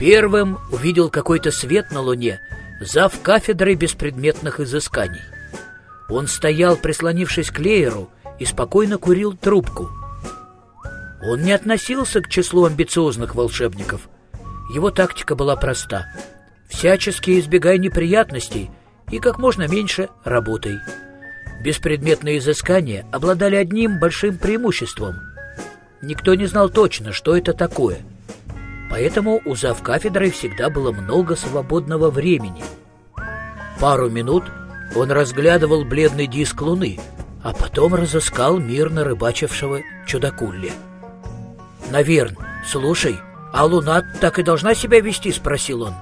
Первым увидел какой-то свет на луне зав кафедрой беспредметных изысканий. Он стоял, прислонившись к лееру, и спокойно курил трубку. Он не относился к числу амбициозных волшебников. Его тактика была проста. Всячески избегай неприятностей и как можно меньше работай. Беспредметные изыскания обладали одним большим преимуществом. Никто не знал точно, что это такое. Поэтому у завкафедры всегда было много свободного времени. Пару минут он разглядывал бледный диск луны, а потом разыскал мирно рыбачившего чудакулли. «Наверн, слушай, а луна так и должна себя вести?» — спросил он.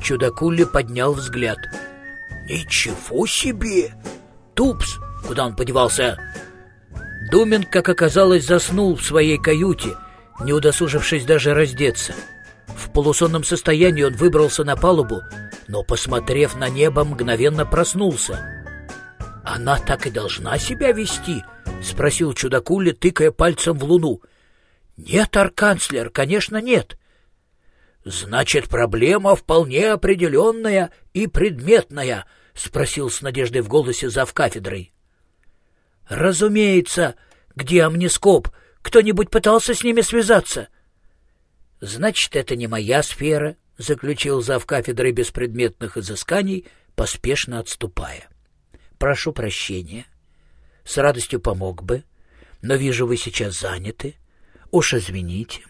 Чудакулли поднял взгляд. «Ничего себе! Тупс! Куда он подевался?» Думин, как оказалось, заснул в своей каюте, не удосужившись даже раздеться. В полусонном состоянии он выбрался на палубу, но, посмотрев на небо, мгновенно проснулся. «Она так и должна себя вести?» — спросил чудакули, тыкая пальцем в луну. «Нет, арканцлер, конечно, нет». «Значит, проблема вполне определенная и предметная», — спросил с надеждой в голосе зав кафедрой. «Разумеется. Где амнископ? Кто-нибудь пытался с ними связаться?» «Значит, это не моя сфера», — заключил зав кафедрой беспредметных изысканий, поспешно отступая. «Прошу прощения. С радостью помог бы, но вижу, вы сейчас заняты. Уж извините».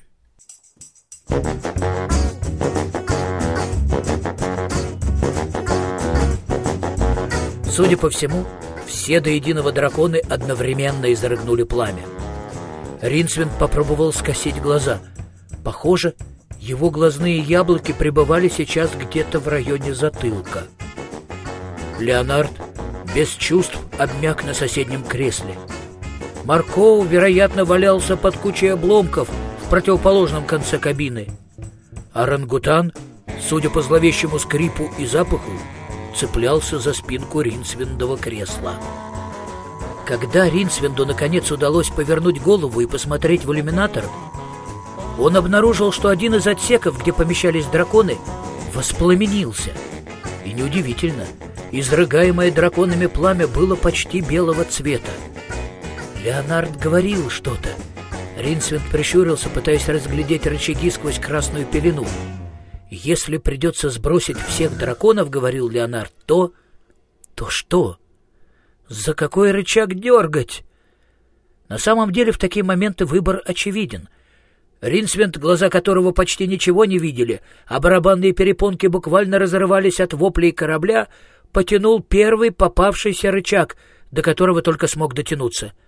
Судя по всему, все до единого драконы одновременно изрыгнули пламя. Ринсвинд попробовал скосить глаза. Похоже, его глазные яблоки пребывали сейчас где-то в районе затылка. Леонард без чувств обмяк на соседнем кресле. Маркоу, вероятно, валялся под кучей обломков в противоположном конце кабины. Орангутан, судя по зловещему скрипу и запаху, цеплялся за спинку Ринсвиндова кресла. Когда Ринсвинду наконец удалось повернуть голову и посмотреть в иллюминатор, он обнаружил, что один из отсеков, где помещались драконы, воспламенился. И неудивительно, изрыгаемое драконами пламя было почти белого цвета. Леонард говорил что-то. Ринсвинд прищурился, пытаясь разглядеть рычаги сквозь красную пелену. «Если придется сбросить всех драконов, — говорил Леонард, — то... то что? За какой рычаг дергать?» На самом деле в такие моменты выбор очевиден. Ринсвинд, глаза которого почти ничего не видели, а барабанные перепонки буквально разрывались от воплей корабля, потянул первый попавшийся рычаг, до которого только смог дотянуться —